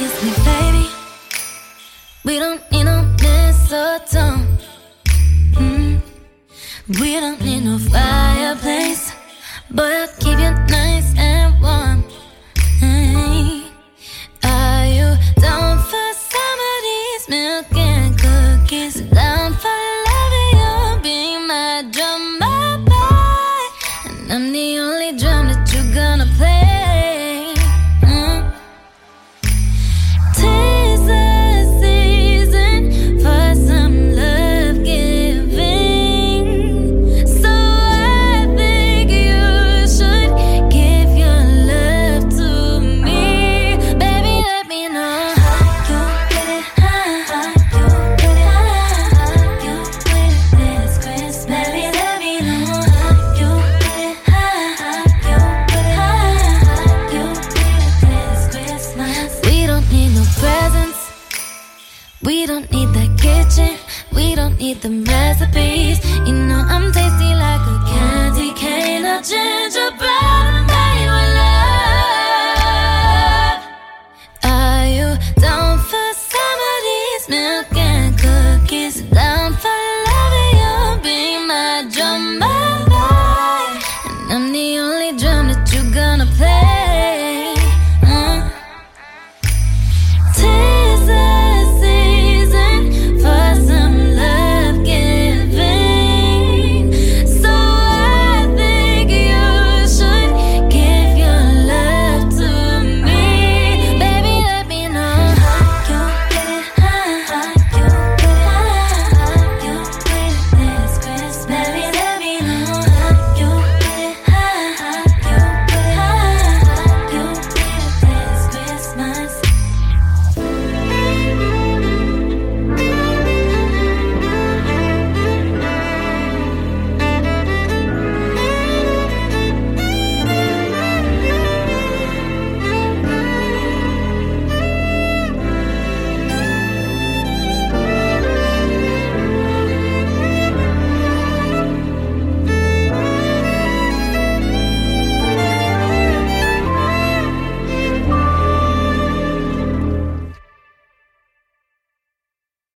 kiss me, baby. We don't need no mistletoe. Mm. We don't need no fireplace, but I'll keep you nice and warm. Hey. Are you down for somebody's milk and cookies? Down for loving you, be my drummer boy, and I'm the don't need the kitchen, we don't need the recipes. You know I'm tasty like a candy cane, a gingerbread made with love. Are you down for some of these milk and cookies? Down for